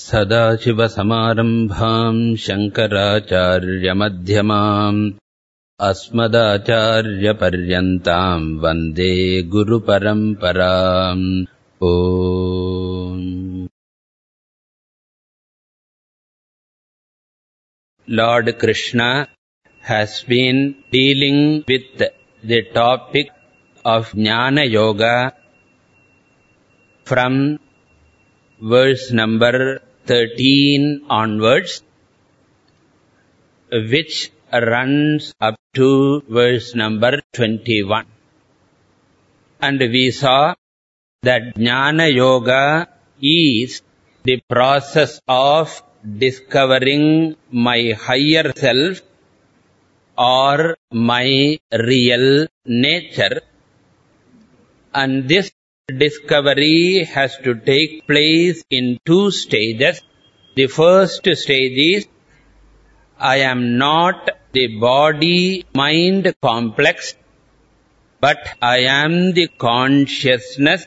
सदाशिवसमारम्भाम् शङ्कराचार्यमध्यमाम् अस्मदाचार्यपर्यन्ताम् वन्दे गुरुपरम्पराम् Lord Krishna has been dealing with the topic of Jnana Yoga from verse number 13 onwards, which runs up to verse number 21. And we saw that Jnana Yoga is the process of discovering my higher self or my real nature. And this discovery has to take place in two stages. The first stage is, I am not the body-mind complex, but I am the consciousness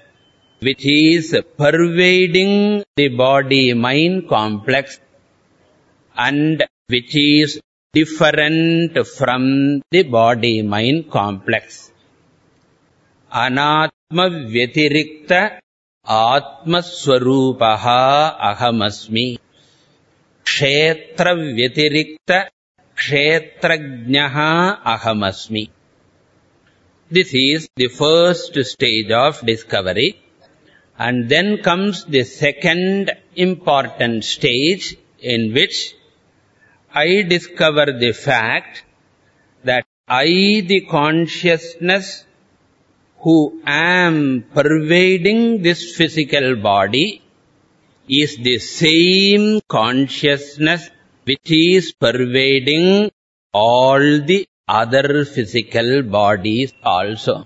which is pervading the body-mind complex and which is different from the body-mind complex. अनात्मव्यतिरिक्त आत्मस्वरूपः अहमस्मि क्षेत्रव्यतिरिक्त क्षेत्रज्ञः अहमस्मि This is the first stage of discovery. And then comes the second important stage in which I discover the fact that I, the consciousness who am pervading this physical body, is the same consciousness which is pervading all the other physical bodies also.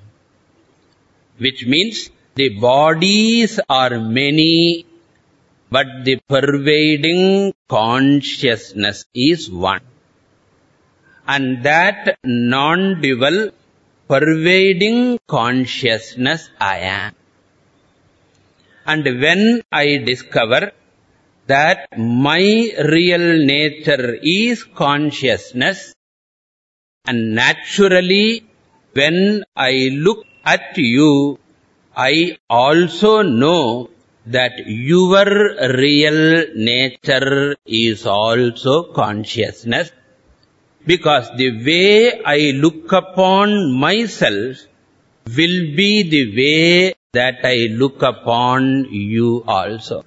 Which means the bodies are many, but the pervading consciousness is one. And that non-dual pervading consciousness I am. And when I discover that my real nature is consciousness, and naturally when I look at you, I also know that your real nature is also consciousness. Because the way I look upon myself will be the way that I look upon you also.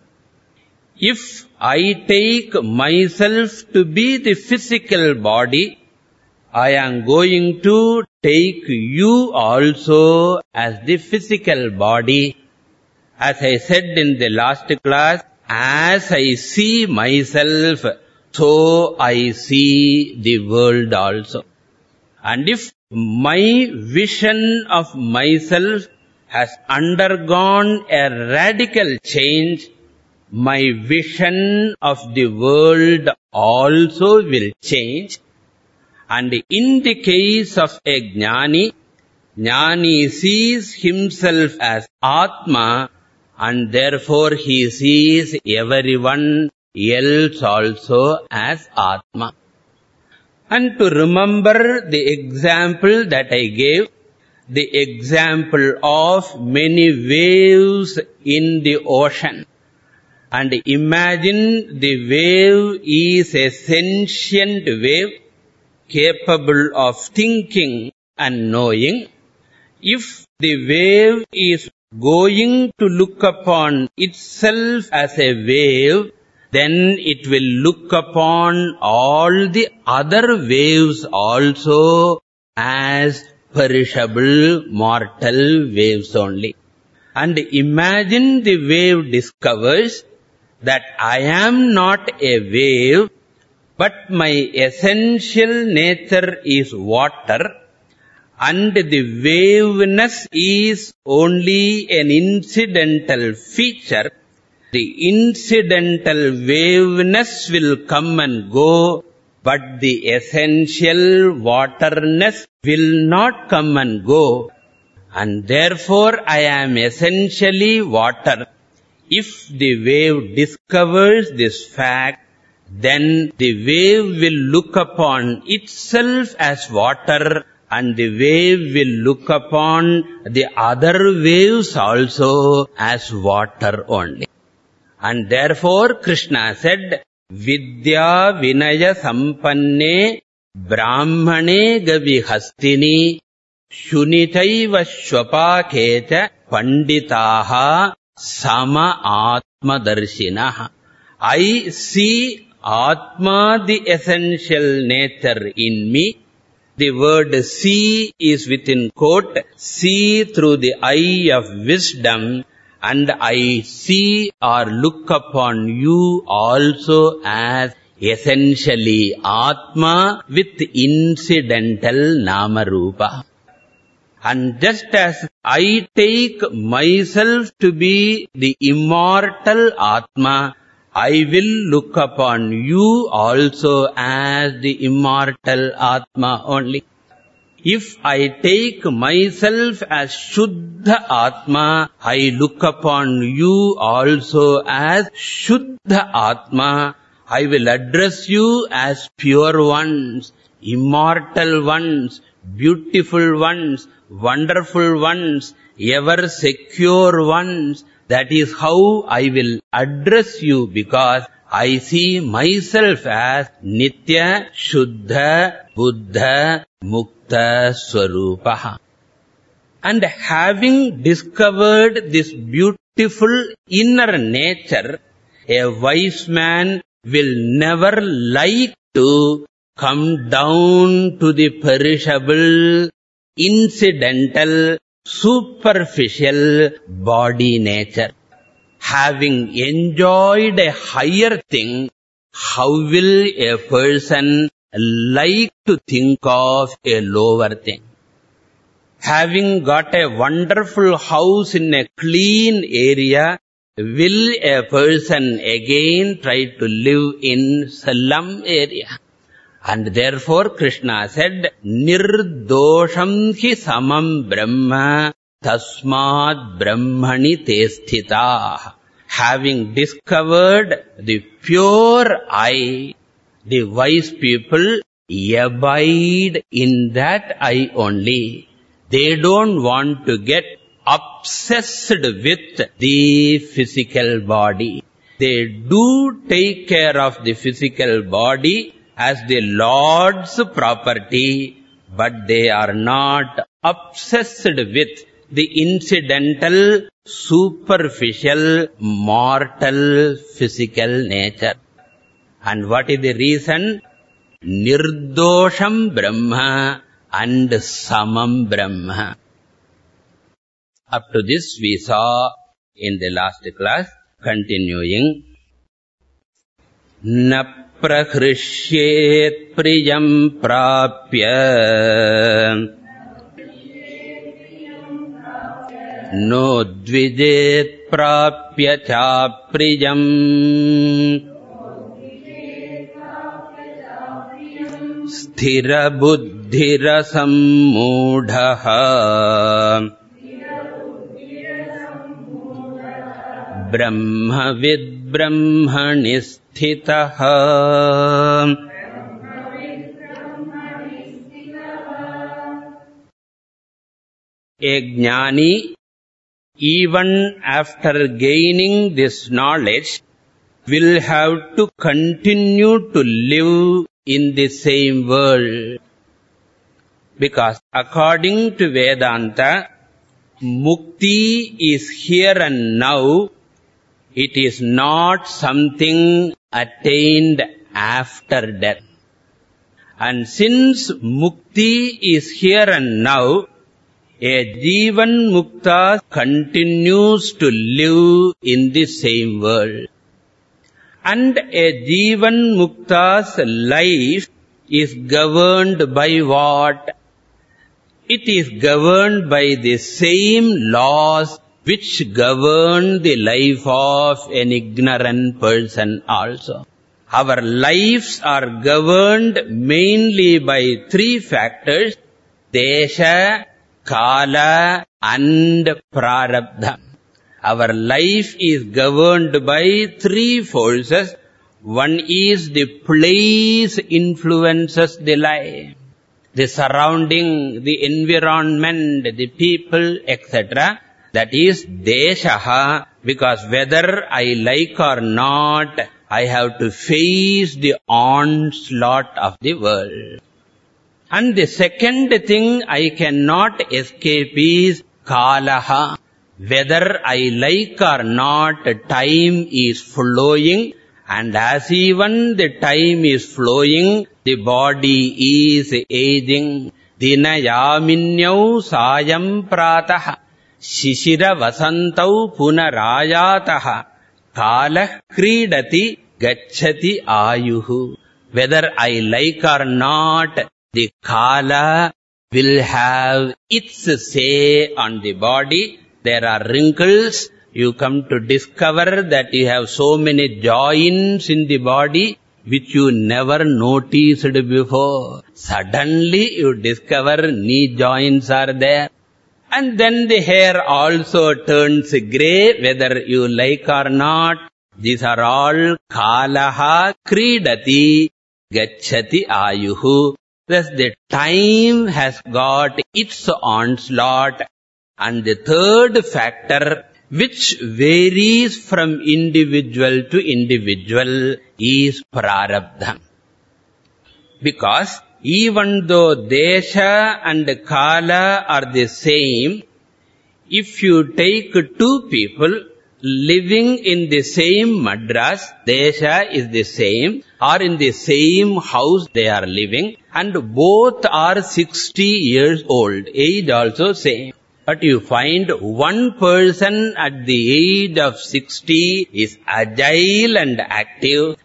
If I take myself to be the physical body, I am going to take you also as the physical body. As I said in the last class, as I see myself, so I see the world also. And if my vision of myself has undergone a radical change, my vision of the world also will change. And in the case of a jnani, jnani sees himself as Atma and therefore he sees everyone else also as Atma. And to remember the example that I gave, the example of many waves in the ocean. And imagine the wave is a sentient wave capable of thinking and knowing. If the wave is going to look upon itself as a wave, then it will look upon all the other waves also as perishable, mortal waves only. And imagine the wave discovers that I am not a wave, but my essential nature is water, and the waveness is only an incidental feature. The incidental waveness will come and go, but the essential waterness will not come and go. And therefore I am essentially water. If the wave discovers this fact, then the wave will look upon itself as water and the wave will look upon the other waves also as water only. And therefore Krishna said, Vidya Vinaya Sampanne Brahmane Gavihastini Shunitaiva Shwapaketa Panditaha Sama Atmadarshinaha. I see Atma, the essential nature in me. The word see is within quote, see through the eye of wisdom and I see or look upon you also as essentially Atma with incidental Nama Rupa. And just as I take myself to be the immortal Atma, I will look upon you also as the immortal Atma only. If I take myself as Shuddha Atma, I look upon you also as Shuddha Atma. I will address you as pure ones, immortal ones, beautiful ones, wonderful ones, ever secure ones. That is how I will address you because I see myself as Nitya, Shuddha, Buddha, Mukta, Swarupaha. And having discovered this beautiful inner nature, a wise man will never like to come down to the perishable, incidental, superficial body nature. Having enjoyed a higher thing, how will a person like to think of a lower thing? Having got a wonderful house in a clean area, will a person again try to live in slum area? And therefore Krishna said, Nirdosham hi samam brahma tasmad brahmani te Having discovered the pure I, the wise people abide in that I only. They don't want to get obsessed with the physical body. They do take care of the physical body as the Lord's property, but they are not obsessed with the incidental, superficial, mortal, physical nature. And what is the reason? Nirdosham Brahma and Samam Brahma. Up to this we saw in the last class, continuing. प्रहृष्येत्प्रियम् प्राप्य। No नोद्विजेत्प्राप्य चाप्रियम् स्थिरबुद्धिरसम्मूढः। ब्रह्मविद् ब्रह्मविद्ब्रह्मणि स्थितः A jnani, even after gaining this knowledge, will have to continue to live in the same world. Because according to Vedanta, mukti is here and now. It is not something attained after death. And since mukti is here and now, a Jivan Mukta continues to live in the same world. And a Jivan Mukta's life is governed by what? It is governed by the same laws which govern the life of an ignorant person also. Our lives are governed mainly by three factors, Desha, Kala and Prarabdha. our life is governed by three forces. One is the place influences the life. The surrounding, the environment, the people, etc. That is deshaha, because whether I like or not, I have to face the onslaught of the world. And the second thing I cannot escape is kalaha. Whether I like or not, time is flowing. And as even the time is flowing, the body is aging. Dinayaminyau sayam pratah. Punarayatah. Kalah kridati gachati ayuhu. Whether I like or not, the kala will have its say on the body. There are wrinkles. You come to discover that you have so many joints in the body which you never noticed before. Suddenly you discover knee joints are there. And then the hair also turns grey, whether you like or not. These are all kalaha kridati gachati ayuhu. Thus the time has got its onslaught. And the third factor which varies from individual to individual is prarabdha. Because even though desha and kala are the same, if you take two people living in the same madras, desha is the same, or in the same house they are living, and both are 60 years old, age also same. But you find one person at the age of 60 is agile and active,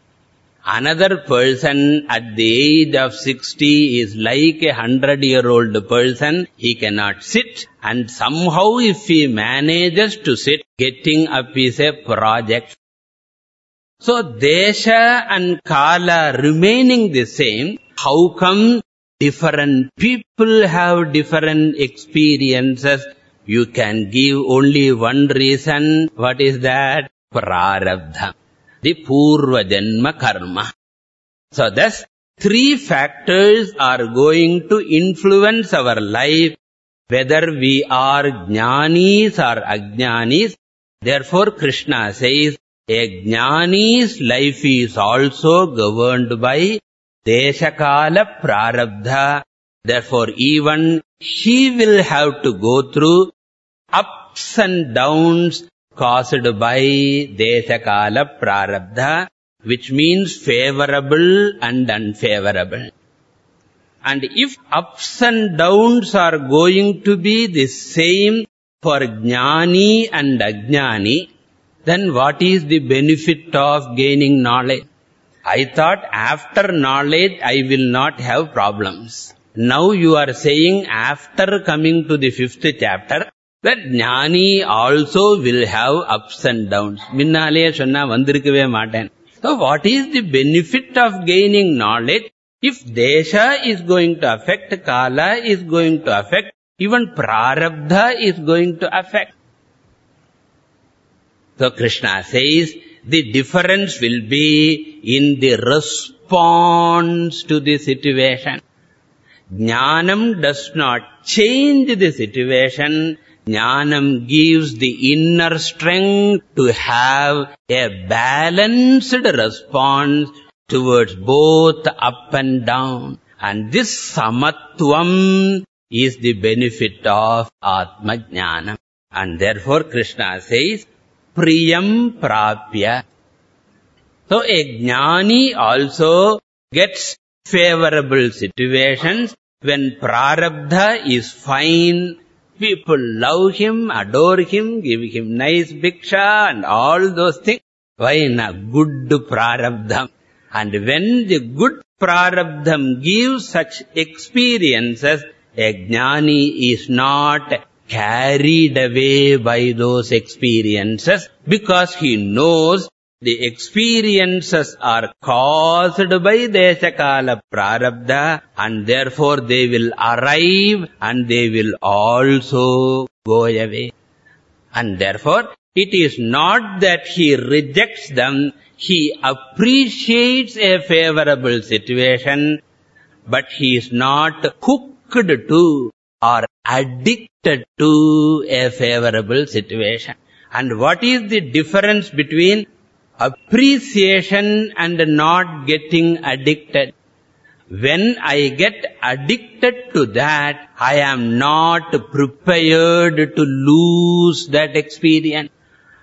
Another person at the age of 60 is like a hundred-year-old person. He cannot sit. And somehow if he manages to sit, getting up is a project. So, Desha and Kala remaining the same, how come different people have different experiences? You can give only one reason. What is that? Prarabdha the Purva Janma Karma. So thus, three factors are going to influence our life, whether we are jnanis or ajnanis. Therefore, Krishna says, a jnani's life is also governed by Deshakala Prarabdha. Therefore, even he will have to go through ups and downs caused by Deshakala Prarabdha, which means favorable and unfavorable. And if ups and downs are going to be the same for Jnani and Ajnani, then what is the benefit of gaining knowledge? I thought after knowledge I will not have problems. Now you are saying after coming to the fifth chapter, that jnani also will have ups and downs. Minnale sonna vandirukave maaten. So what is the benefit of gaining knowledge? If desha is going to affect, kala is going to affect, even prarabdha is going to affect. So Krishna says, the difference will be in the response to the situation. Jnanam does not change the situation, Jnanam gives the inner strength to have a balanced response towards both up and down. And this samatvam is the benefit of Atma Jnana. And therefore Krishna says, Priyam Prapya. So a jnani also gets favorable situations when prarabdha is fine People love him, adore him, give him nice bhiksha and all those things. Why na? Good prarabdham. And when the good prarabdham gives such experiences, a jnani is not carried away by those experiences because he knows the experiences are caused by Deshakala Prarabdha and therefore they will arrive and they will also go away. And therefore, It is not that he rejects them, he appreciates a favorable situation, but he is not hooked to or addicted to a favorable situation. And what is the difference between appreciation and not getting addicted? When I get addicted to that, I am not prepared to lose that experience.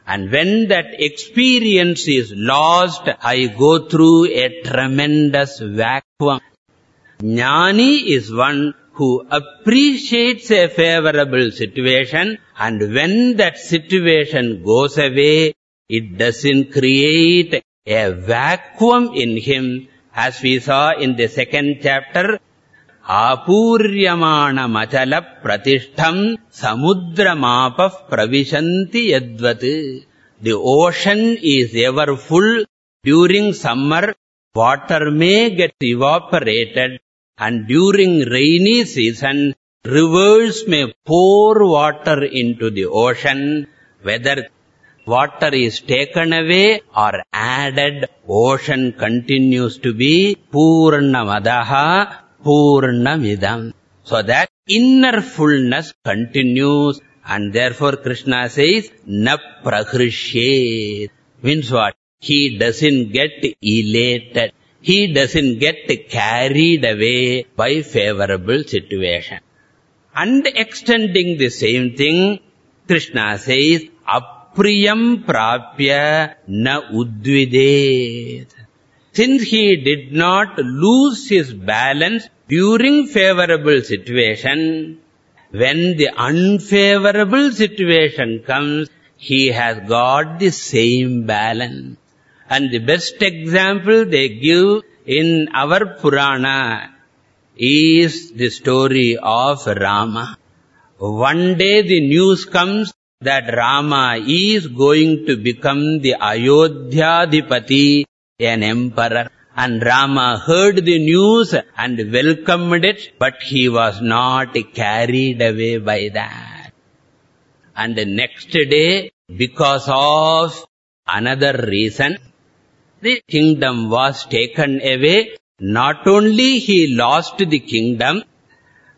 And when that experience is lost, I go through a tremendous vacuum. Jnani is one who appreciates a favorable situation and when that situation goes away, it doesn't create a vacuum in him as we saw in the second chapter, pratishtham samudramapah pravishanti yadvat. The ocean is ever full. During summer, water may get evaporated and during rainy season, rivers may pour water into the ocean. Whether water is taken away or added, ocean continues to be Purnamadaha Purnamidam. So that inner fullness continues and therefore Krishna says, Na prahrishye. Means what? He doesn't get elated. He doesn't get carried away by favorable situation. And extending the same thing, Krishna says, he did not lose his balance during favorable situation, when the unfavorable situation comes, he has got the same balance. And the best example they give in our Purana is the story of Rama. One day the news comes that Rama is going to become the Ayodhyadipati, an emperor. And Rama heard the news and welcomed it, but he was not carried away by that. And the next day, because of another reason, the kingdom was taken away. Not only he lost the kingdom,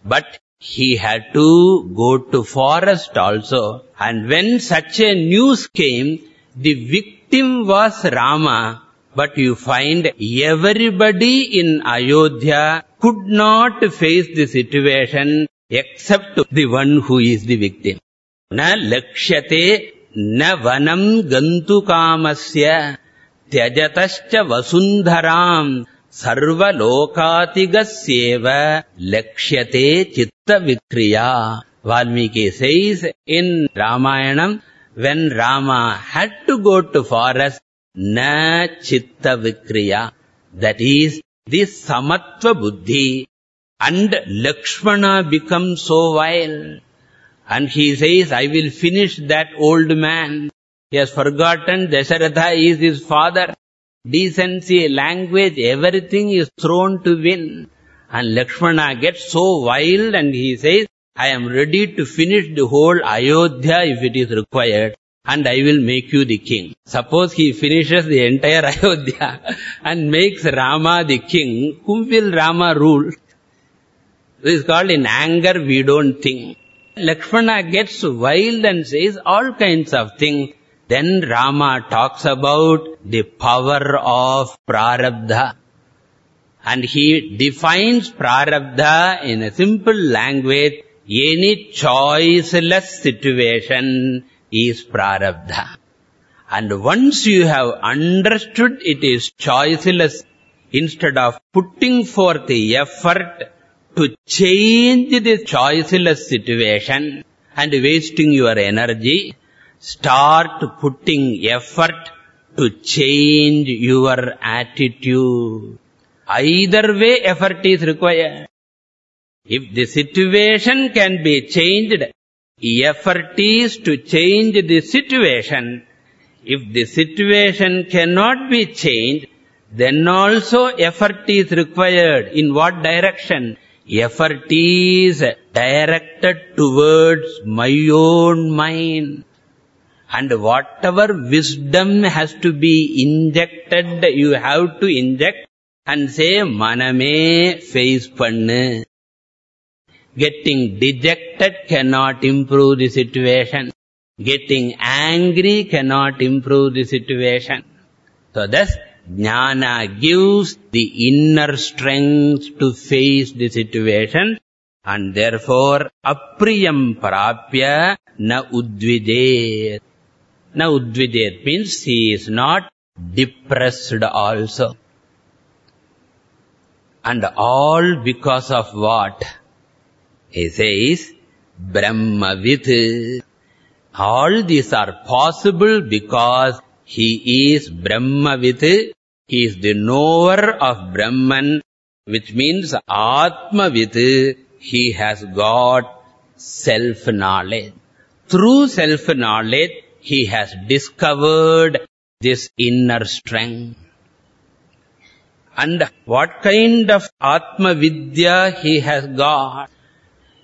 but he had to go to forest also. And when such a news came, the victim was Rama. But you find everybody in Ayodhya could not face the situation except the one who is the victim. Na lakshyate na vanam gantukamasya tyajatascha vasundharam sarvalokaatigasyeva lakshyate chitta vikriya. Valmiki says in Ramayanam, when Rama had to go to forest, na chitta vikriya. That is the samatva buddhi. And Lakshmana becomes so wild. And he says, I will finish that old man. He has forgotten Dasharatha is his father. Decency, language, everything is thrown to win. And Lakshmana gets so wild and he says, I am ready to finish the whole Ayodhya if it is required and I will make you the king. Suppose he finishes the entire Ayodhya and makes Rama the king, whom will Rama rule? This is called in anger we don't think. Lakshmana gets wild and says all kinds of things. Then Rama talks about the power of prarabdha. And he defines prarabdha in a simple language. Any choiceless situation is prarabdha. And once you have understood it is choiceless, instead of putting forth the effort to change the choiceless situation and wasting your energy, start putting effort to change your attitude. Either way effort is required. If the situation can be changed, effort is to change the situation. If the situation cannot be changed, then also effort is required. In what direction? Effort is directed towards my own mind. And whatever wisdom has to be injected, you have to inject and say, maname face pannu. Getting dejected cannot improve the situation. Getting angry cannot improve the situation. So thus, jnana gives the inner strength to face the situation and therefore apriyam prapya na udvidet. Na udvidet means he is not depressed also. And all because of what? He says, Brahmavit. All these are possible because he is Brahmavit. He is the knower of Brahman, which means Atmavit. He has got self-knowledge. Through self-knowledge, he has discovered this inner strength. And what kind of Atma Vidya he has got?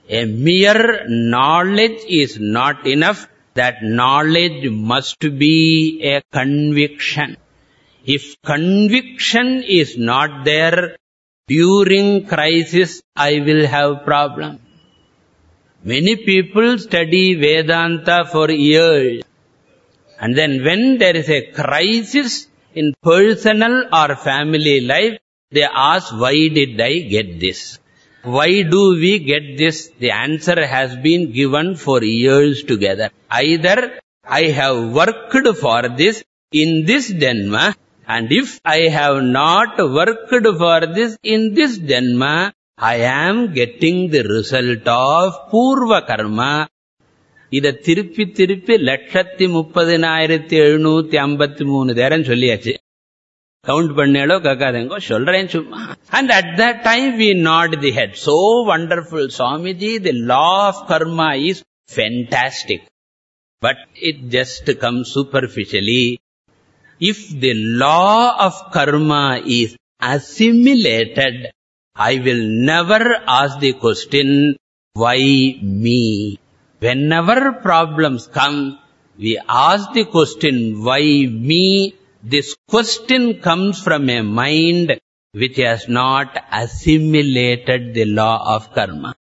A mere knowledge is not enough. That knowledge must be a conviction. If conviction is not there, during crisis, I will have problem. Many people study Vedanta for years. And then when there is a crisis in personal or family life, they ask, why did I get this? Why do we get this? The answer has been given for years together. Either I have worked for this in this Janma, and if I have not worked for this in this Janma, I am getting the result of Purva Karma. இதை திருப்பி திருப்பி லட்சத்தி முப்பதினாயிரத்தி எழுநூத்தி ஐம்பத்தி மூணு theorem சொல்லியாச்சு count பண்ணாலோ கேட்காதேங்கோ சொல்றேன் சும்மா and at that time we nod the head so wonderful Swamiji the law of karma is fantastic but it just come superficially if the law of karma is assimilated, I will never ask the question, why me? Whenever problems come, we ask the question, why me? This question comes from a mind which has not assimilated the law of karma.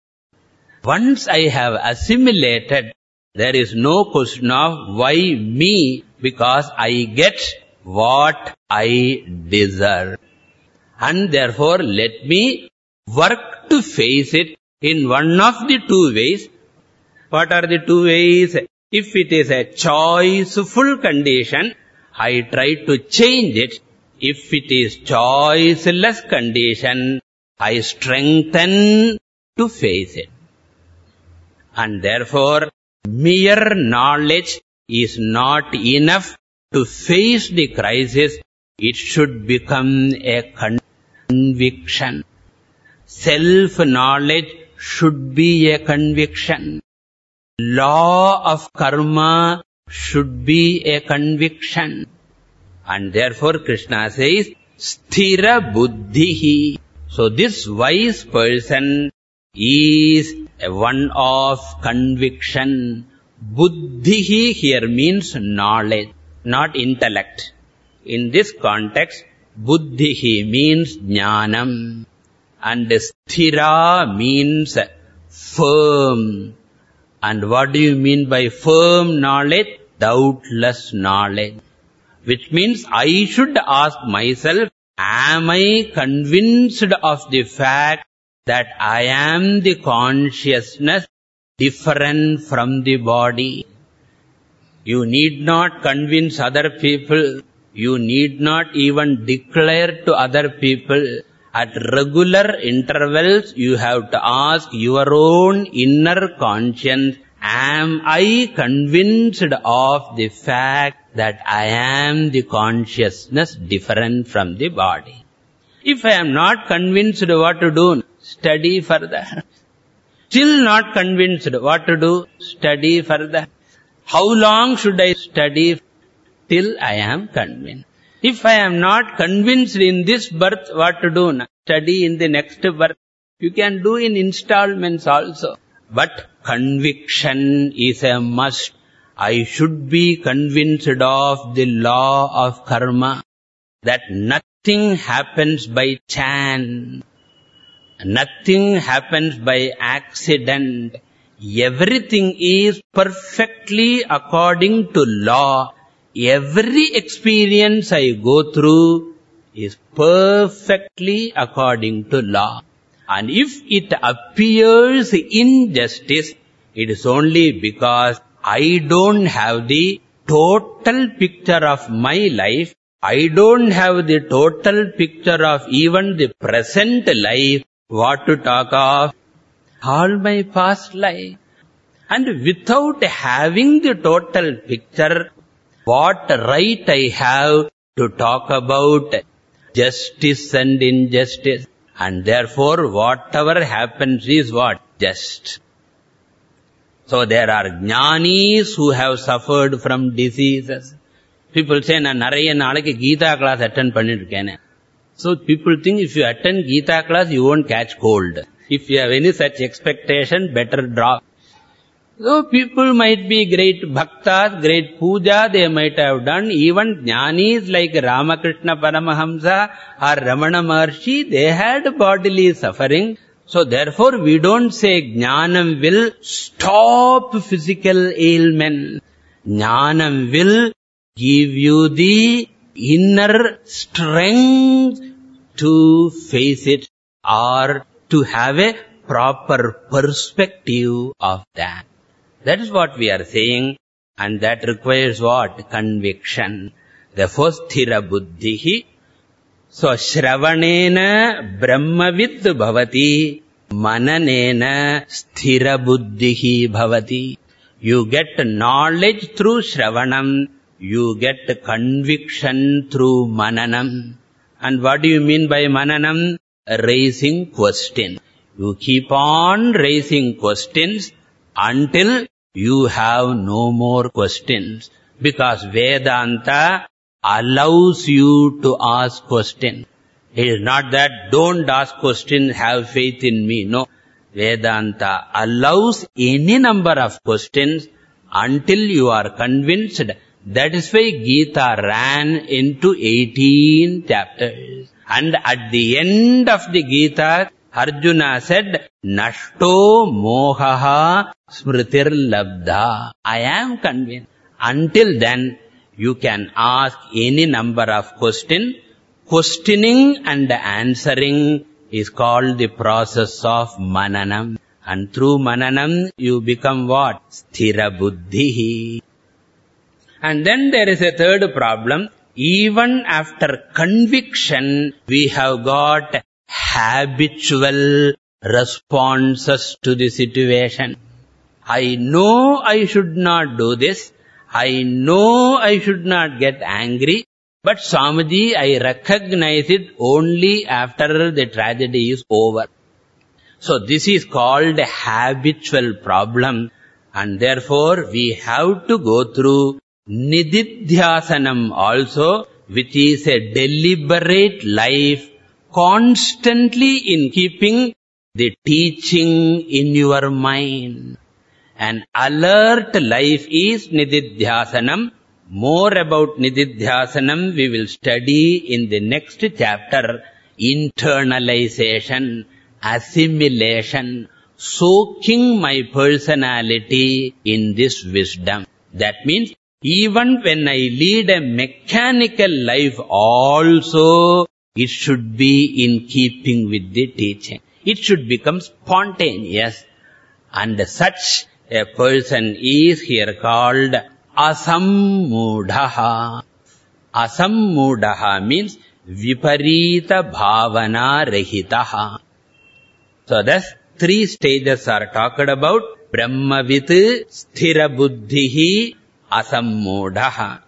Once I have assimilated, there is no question of why me, because I get what I deserve. And therefore, let me work to face it in one of the two ways. What are the two ways? If it is a choiceful condition, I try to change it. If it is choiceless condition, I strengthen to face it. And therefore, mere knowledge is not enough to face the crisis. It should become a conviction. Self-knowledge should be a conviction. Law of karma should be a conviction. And therefore Krishna says, Sthira buddhihi. So this wise person is one of conviction. Buddhihi here means knowledge, not intellect. In this context, buddhihi means jnanam. And sthira means firm. And what do you mean by firm knowledge? Doubtless knowledge. Which means I should ask myself, am I convinced of the fact that I am the consciousness different from the body? You need not convince other people. You need not even declare to other people. At regular intervals, you have to ask your own inner conscience, am I convinced of the fact that I am the consciousness different from the body? If I am not convinced what to do, study further. Still not convinced what to do, study further. How long should I study till I am convinced? If I am not convinced in this birth what to do, study in the next birth. You can do in installments also. But conviction is a must. I should be convinced of the law of karma, that nothing happens by chance, nothing happens by accident. Everything is perfectly according to law. Every experience I go through is perfectly according to law. And if it appears injustice, it is only because I don't have the total picture of my life. I don't have the total picture of even the present life. What to talk of? All my past life. And without having the total picture, what right I have to talk about justice and injustice? And therefore, whatever happens is what? Just. So there are jnanis who have suffered from diseases. People say, நான் நிறைய நாளைக்கு Geetha class attend பண்ணிருக்கேன். So people think if you attend Gita class, you won't catch cold. If you have any such expectation, better drop. so people might be great bhaktas, great puja they might have done. Even jnanis like Ramakrishna Paramahamsa or Ramana Maharshi, they had bodily suffering. So therefore we don't say jnanam will stop physical ailment. Jnanam will give you the inner strength to face it or to have a proper perspective of that. That is what we are saying and that requires what? Conviction. Therefore, sthira buddhihi So, Shravanena Brahmavid bhavati, Mananena Sthira buddhihi bhavati. You get knowledge through Shravanam, you get conviction through Mananam. And what do you mean by Mananam? Raising question. You keep on raising questions until you have no more questions. Because Vedanta allows you to ask questions. It is not that don't ask questions, have faith in me. No. Vedanta allows any number of questions until you are convinced. That is why Gita ran into 18 chapters. And at the end of the Gita, Arjuna said, Nashto mohaha smritir labdha. I am convinced. Until then, you can ask any number of question Questioning and answering is called the process of mananam. And through mananam, you become what? Sthira buddhi. And then there is a third problem. Even after conviction, we have got habitual responses to the situation. I know I should not do this. I know I should not get angry, but Swamiji, I recognize it only after the tragedy is over. So this is called a habitual problem and therefore we have to go through nididhyasanam also which is a deliberate life constantly in keeping the teaching in your mind. An alert life is Nididhyasanam. More about Nididhyasanam we will study in the next chapter. Internalization, assimilation, soaking my personality in this wisdom. That means even when I lead a mechanical life also, it should be in keeping with the teaching. It should become spontaneous. And such a person is here called asammudhaha. Asammudhaha means viparita bhavana rahitaha. So thus three stages are talked about. Brahmavit sthira buddhihi asammudhaha.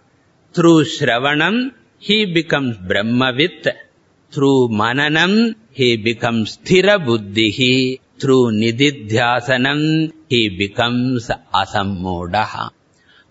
Through Shravanam, he becomes Brahmavit. Through Mananam, he becomes sthira buddhihi. Through Nididhyasanam, he becomes asammodaha.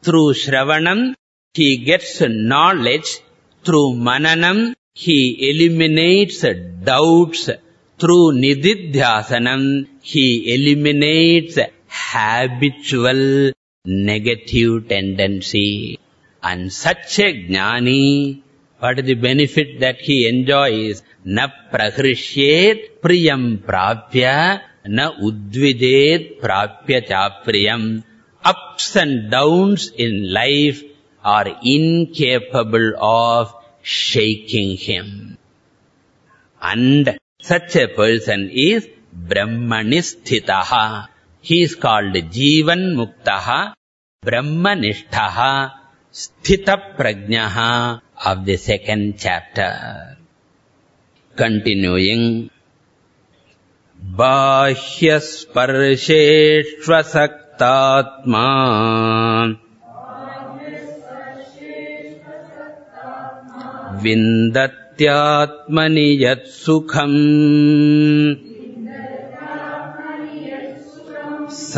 Through Shravanam, he gets knowledge. Through Mananam, he eliminates doubts. Through Nididhyasanam, he eliminates habitual negative tendency. And such a jnani, what is the benefit that he enjoys? Na prahrishyet priyam prapya, na udvijet prapya chapriyam. Ups and downs in life are incapable of shaking him. And such a person is Brahmanisthitaha. He is called Jivan Muktaha, Brahmanishtaha, Prajnaha of the second chapter. Continuing. Bahyasparsheshvasaktatma विन्दत्यात्मनि यत्सुखम् स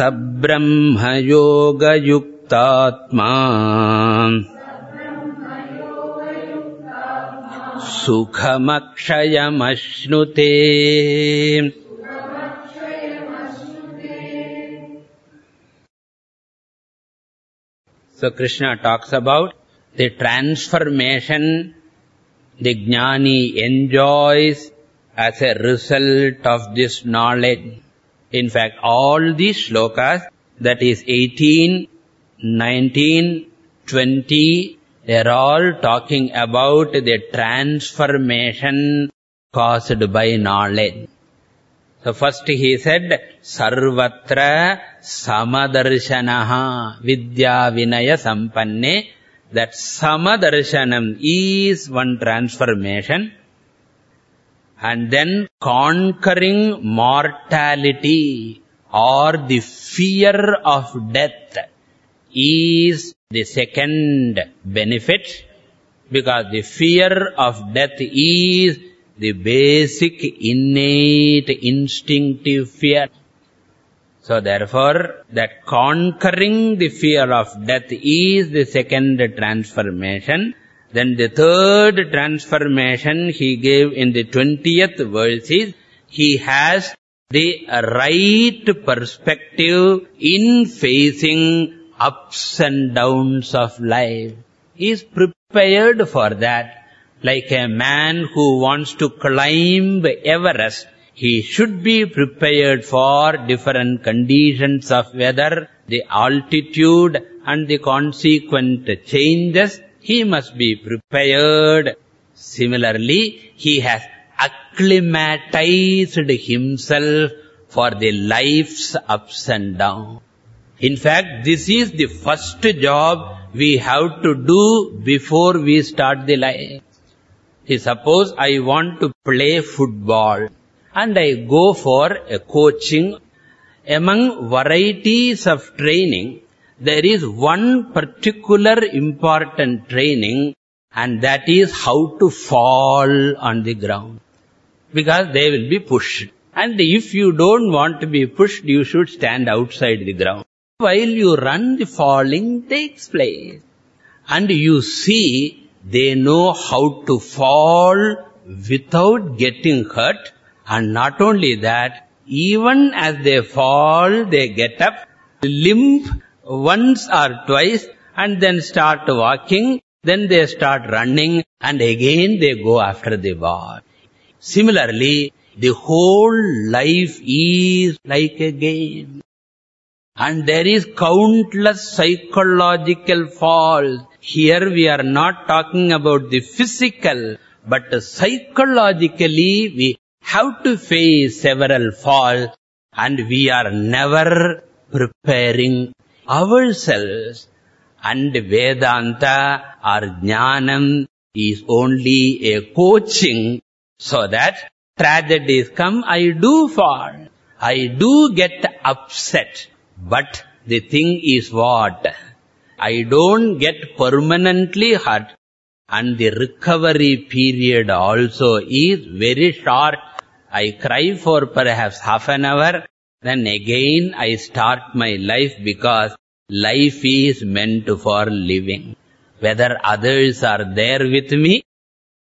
ब्रह्मयोगयुक्तात्मा सुखमक्षयमश्नुते So Krishna talks about the transformation the jnani enjoys as a result of this knowledge. In fact, all these shlokas, that is 18, 19, 20, they are all talking about the transformation caused by knowledge. So first he said, Sarvatra Samadarshanaha Vidya Vinaya Sampanne. That samadarshanam is one transformation. And then conquering mortality or the fear of death is the second benefit because the fear of death is the basic innate instinctive fear so therefore, that conquering the fear of death is the second transformation. Then the third transformation he gave in the 20th verse is, he has the right perspective in facing ups and downs of life. Is prepared for that. Like a man who wants to climb Everest, he should be prepared for different conditions of weather, the altitude and the consequent changes. He must be prepared. Similarly, he has acclimatized himself for the life's ups and downs. In fact, this is the first job we have to do before we start the life. Suppose I want to play football and I go for a coaching. Among varieties of training, there is one particular important training and that is how to fall on the ground. Because they will be pushed. And if you don't want to be pushed, you should stand outside the ground. While you run, the falling takes place. And you see, they know how to fall without getting hurt and not only that, even as they fall, they get up, limp once or twice, and then start walking, then they start running, and again they go after the ball. Similarly, the whole life is like a game. And there is countless psychological falls. Here we are not talking about the physical, but psychologically we have to face several falls and we are never preparing ourselves. And Vedanta or Jnanam is only a coaching so that tragedies come, I do fall. I do get upset. But the thing is what? I don't get permanently hurt. And the recovery period also is very short I cry for perhaps half an hour, then again I start my life because life is meant for living. Whether others are there with me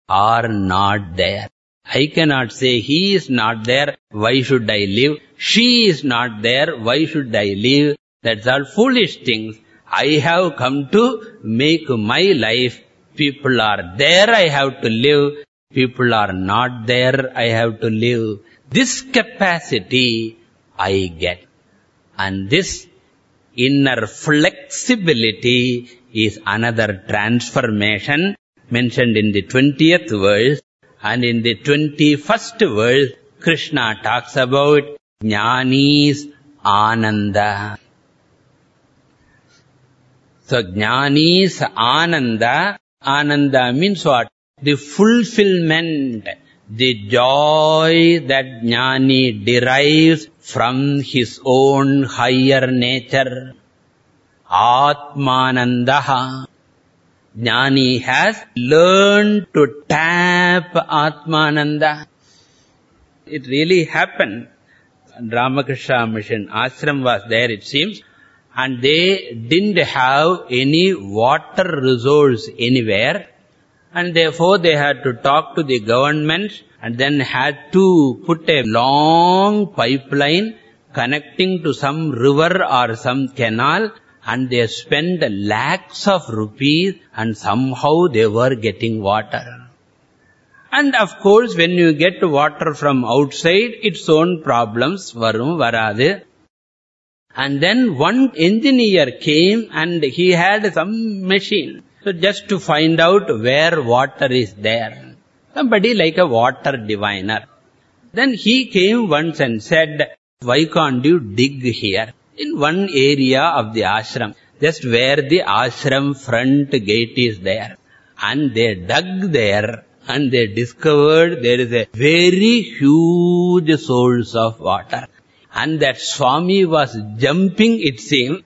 or not there. I cannot say he is not there, why should I live? She is not there, why should I live? That's all foolish things. I have come to make my life. People are there, I have to live. People are not there, I have to live. This capacity I get. And this inner flexibility is another transformation mentioned in the 20th verse. And in the 21st verse, Krishna talks about Jnani's Ananda. So Jnani's Ananda, Ananda means what? The fulfillment, the joy that Jnani derives from his own higher nature. Atmanandaha. Jnani has learned to tap Atmananda. It really happened. Ramakrishna Mission ashram was there, it seems. And they didn't have any water resource anywhere. And therefore they had to talk to the government and then had to put a long pipeline connecting to some river or some canal and they spent lakhs of rupees and somehow they were getting water. And of course, when you get water from outside, its own problems, varum, varadu. And then one engineer came and he had some machine. So just to find out where water is there. Somebody like a water diviner. Then he came once and said, why can't you dig here? In one area of the ashram, just where the ashram front gate is there. And they dug there and they discovered there is a very huge source of water. And that Swami was jumping, it seemed.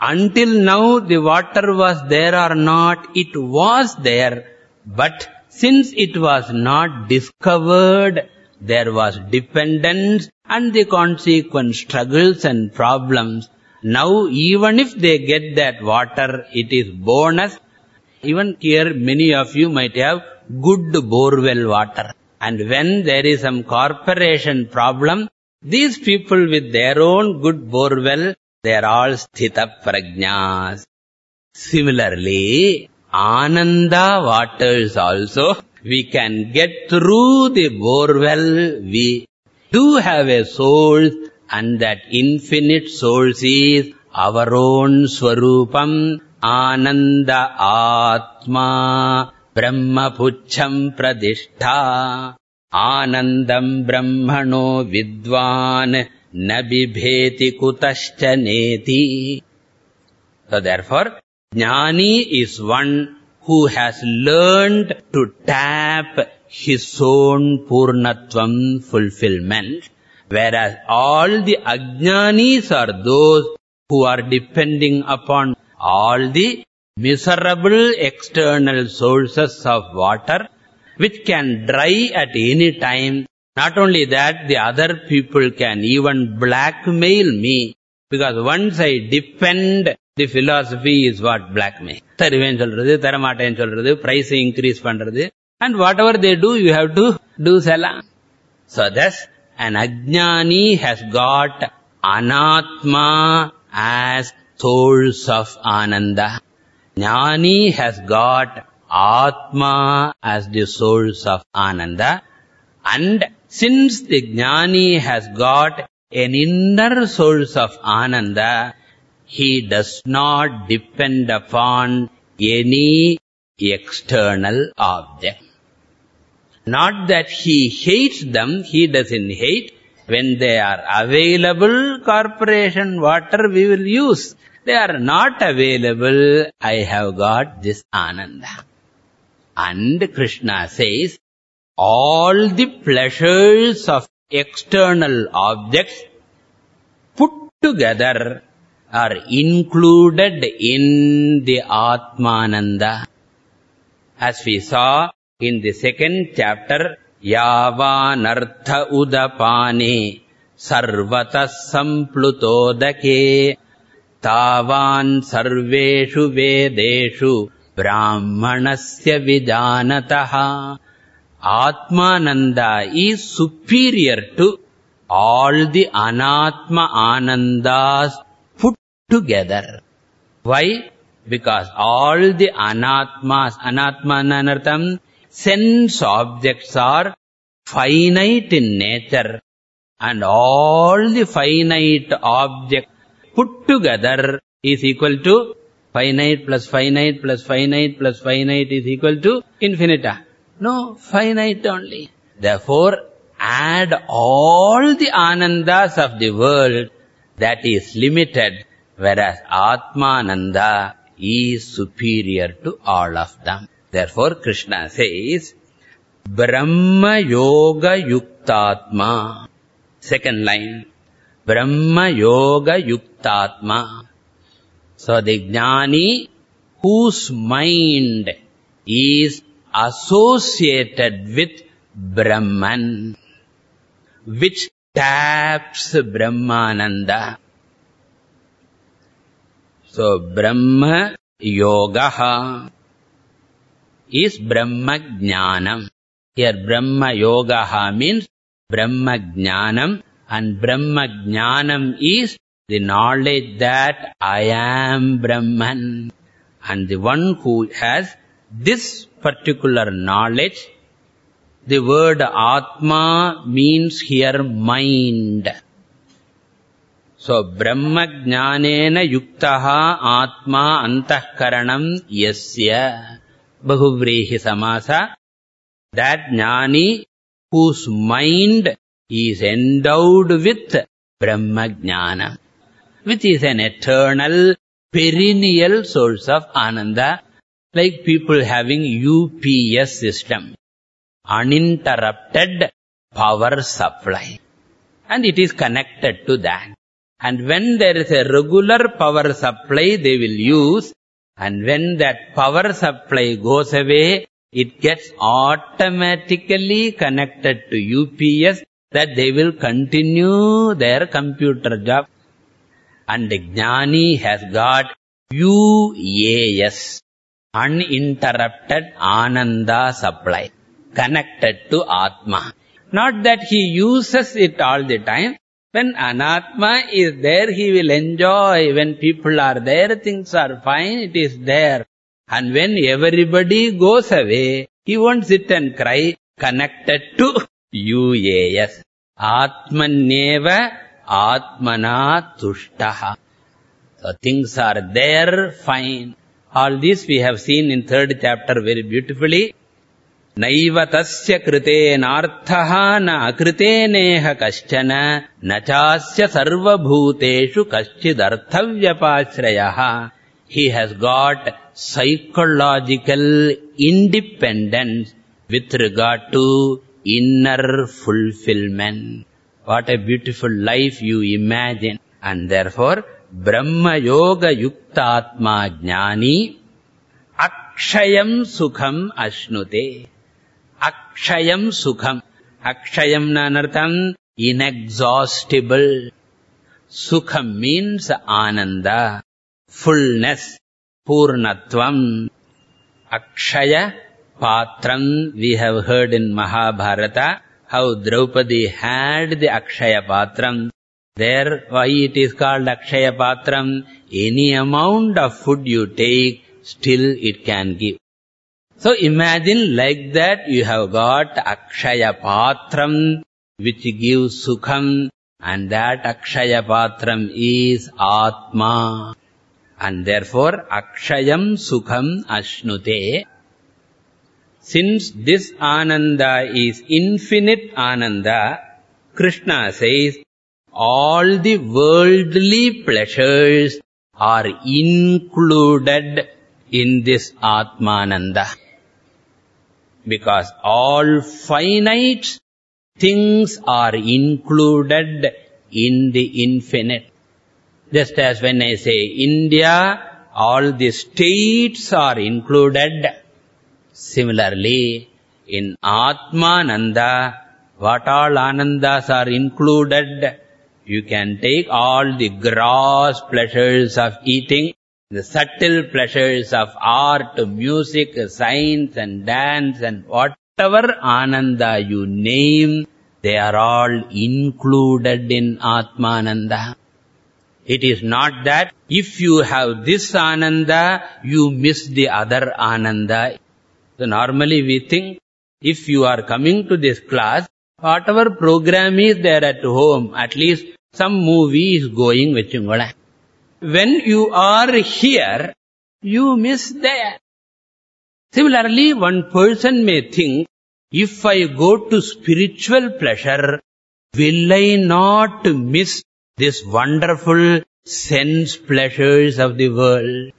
Until now, the water was there or not, it was there. But since it was not discovered, there was dependence and the consequent struggles and problems. Now, even if they get that water, it is bonus. Even here, many of you might have good borewell water. And when there is some corporation problem, these people with their own good borewell, they are all sthita prajnas. Similarly, Ananda waters also we can get through the borewell, we do have a source and that infinite source is our own Swarupam, Ananda Atma, Brahma Pucham Pradishtha, Anandam Brahmano Vidwan, Nabibheti Kutascha Neti. So therefore, Jnani is one who has learned to tap his own Purnatvam fulfillment, whereas all the Ajnanis are those who are depending upon all the miserable external sources of water, which can dry at any time. Not only that, the other people can even blackmail me, because once I depend the philosophy is what blackmail. தருவேன் சொல்றது, தரமாட்டேன் சொல்றது, price increase பண்றது. and whatever they do, you have to do salam. So thus, an ajnani has got anatma as source of ananda. Jnani has got atma as the source of ananda. And since the jnani has got an inner source of ananda, he does not depend upon any external object. Not that he hates them, he doesn't hate. When they are available, corporation water we will use. They are not available, I have got this ananda. And Krishna says, all the pleasures of external objects put together are included in the Atmananda. As we saw in the second chapter, Yavanartha Udapane Sarvata Samplutodake Tavan Sarveshu Vedeshu Brahmanasya Vijanataha Atmananda is superior to all the Anatma Anandas together. Why? Because all the anatmas, anatma anartham, sense objects are finite in nature. And all the finite objects put together is equal to finite plus finite plus finite plus finite is equal to infinita. No, finite only. Therefore, add all the anandas of the world that is limited, whereas Atmananda is superior to all of them. Therefore, Krishna says, Brahma Yoga Yuktatma. Second line, Brahma Yoga Yuktatma. So, the Jnani whose mind is associated with Brahman, which taps Brahmananda. So, Brahma Yoga is Brahma Jnanam. Here, Brahma Yoga means Brahma Jnanam and Brahma Jnanam is the knowledge that I am Brahman. And the one who has this particular knowledge the word Atma means here mind. So, Brahma Jnanena Yuktaha Atma Antahkaranam Yasya Bahuvrihi Samasa That Jnani whose mind is endowed with Brahma Jnana, which is an eternal, perennial source of Ananda, like people having UPS system uninterrupted power supply. And it is connected to that. And when there is a regular power supply, they will use. And when that power supply goes away, it gets automatically connected to UPS that they will continue their computer job. And Jnani has got UAS, uninterrupted Ananda supply connected to Atma. Not that he uses it all the time. When Anatma is there, he will enjoy. When people are there, things are fine, it is there. And when everybody goes away, he won't sit and cry, connected to UAS. Atmanyeva Atmana Tushtaha. So things are there, fine. All this we have seen in third chapter very beautifully. नैव तस्य कृतेनार्थः न अकृतेनेह कश्चन न चास्य सर्वभूतेषु कश्चिदर्थव्यपाश्रयः independence with regard to inner fulfillment. What a beautiful life you imagine. And therefore, Brahma Yoga Yukta Atma Jnani Akshayam Sukham Ashnute. Akshayam சுகம் सुखम् அர்த்தம் अनर्थम् சுகம் மீன்ஸ் सुखम् fullness ananda akshaya patram we have heard in Mahabharata how Draupadi had the akshaya patram there why it is called akshaya patram any amount of food you take still it can give So imagine like that you have got Akshaya Patram which gives Sukham and that Akshaya Patram is Atma. And therefore Akshayam Sukham Ashnute. Since this Ananda is infinite Ananda, Krishna says all the worldly pleasures are included in this Atmananda because all finite things are included in the infinite. Just as when I say India, all the states are included. Similarly, in Atmananda, what all Anandas are included? You can take all the gross pleasures of eating, the subtle pleasures of art, music, science and dance and whatever ananda you name, they are all included in Atmananda. It is not that if you have this ananda, you miss the other ananda. So normally we think, if you are coming to this class, whatever program is there at home, at least some movie is going you When you are here, you miss that. Similarly, one person may think, if I go to spiritual pleasure, will I not miss this wonderful sense pleasures of the world?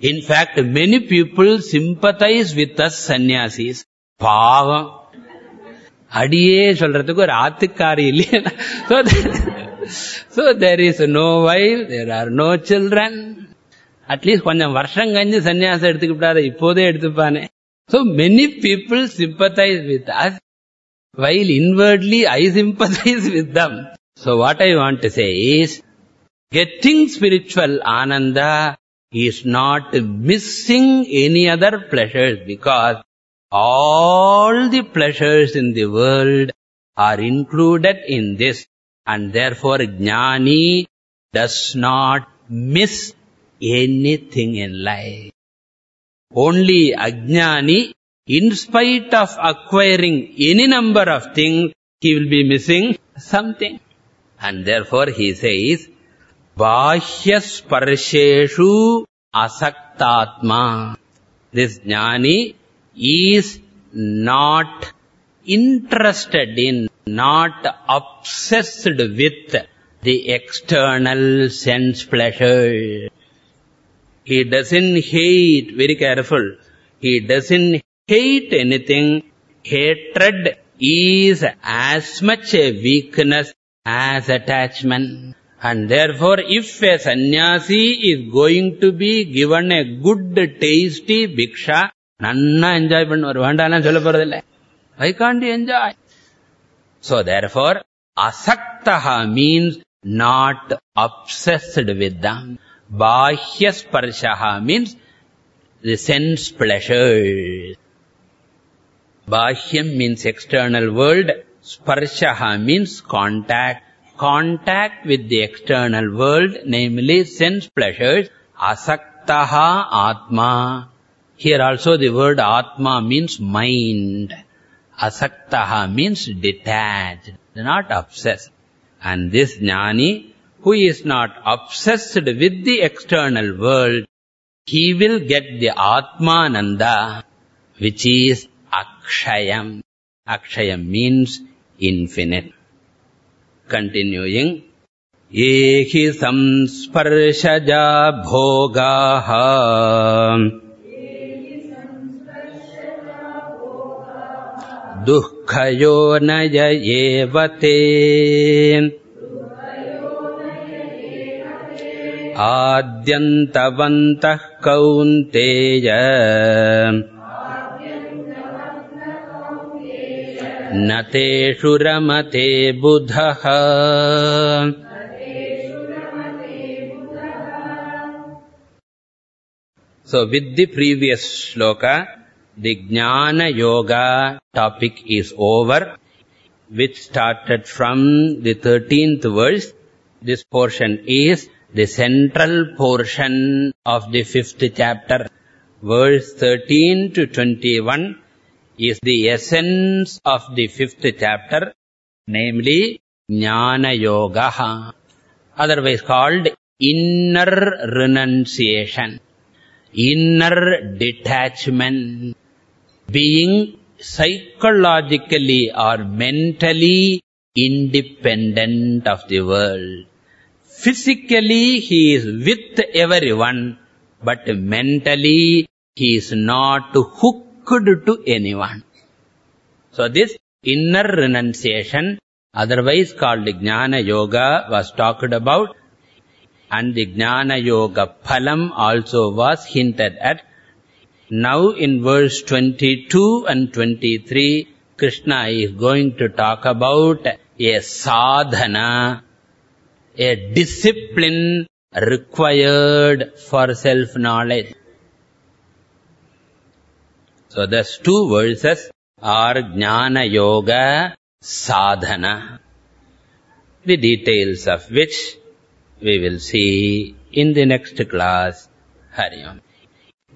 In fact, many people sympathize with us sannyasis. பாவம் அடியே சொல்றதுக்கு ஒரு ஆத்துக்காரி இல்லையா so, so there is no wife there are no children at least கொஞ்சம் வருஷம் கஞ்சி சன்னியாசம் எடுத்துக்கிட்டாத இப்போதே எடுத்துப்பானே so many people sympathize with us while inwardly I sympathize with them so what I want to say is getting spiritual ananda is not missing any other pleasures because all the pleasures in the world are included in this and therefore jnani does not miss anything in life. Only ajnani, in spite of acquiring any number of things, he will be missing something. And therefore he says, Bahyasparsheshu asaktatma. This jnani is not interested in, not obsessed with the external sense pleasure. He doesn't hate, very careful, he doesn't hate anything. Hatred is as much a weakness as attachment. And therefore, if a sannyasi is going to be given a good tasty bhiksha, nanna enjoy pannu varu. Vandana solla poradilla. I can't enjoy. So therefore, asaktaha means not obsessed with them. Bahya sparshaha means the sense pleasures. Bahyam means external world. Sparshaha means contact. Contact with the external world, namely sense pleasures. Asaktaha atma. Here also the word atma means mind. Asaktaha means detached, not obsessed. And this jnani, who is not obsessed with the external world, he will get the Atmananda, which is Akshayam. Akshayam means infinite. Continuing, Ehi samsparshaja bhogaha दुःखयोनय एव ते आद्यन्तवन्तः कौन्तेय। न तेषु रमते बुधः। So with the previous shloka, the Jnana Yoga topic is over, which started from the 13th verse. This portion is the central portion of the fifth chapter. Verse 13 to 21 is the essence of the fifth chapter, namely Jnana Yoga, otherwise called inner renunciation, inner detachment being psychologically or mentally independent of the world. Physically, he is with everyone, but mentally, he is not hooked to anyone. So this inner renunciation, otherwise called Jnana Yoga, was talked about, and the Jnana Yoga Phalam also was hinted at. Now in verse 22 and 23, Krishna is going to talk about a sadhana, a discipline required for self-knowledge. So these two verses are Jnana Yoga Sadhana, the details of which we will see in the next class. Hari Om.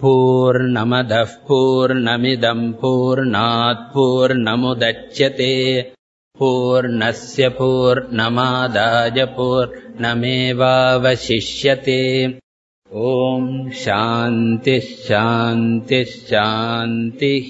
पूर्णमदः पूर्णमिदम् पूर्णात् पूर्णमुदच्यते। पूर्णस्य पूर्णमादाय पूर्णमेवावशिष्यते। ॐ शान्तिः शान्तिः शान्तिः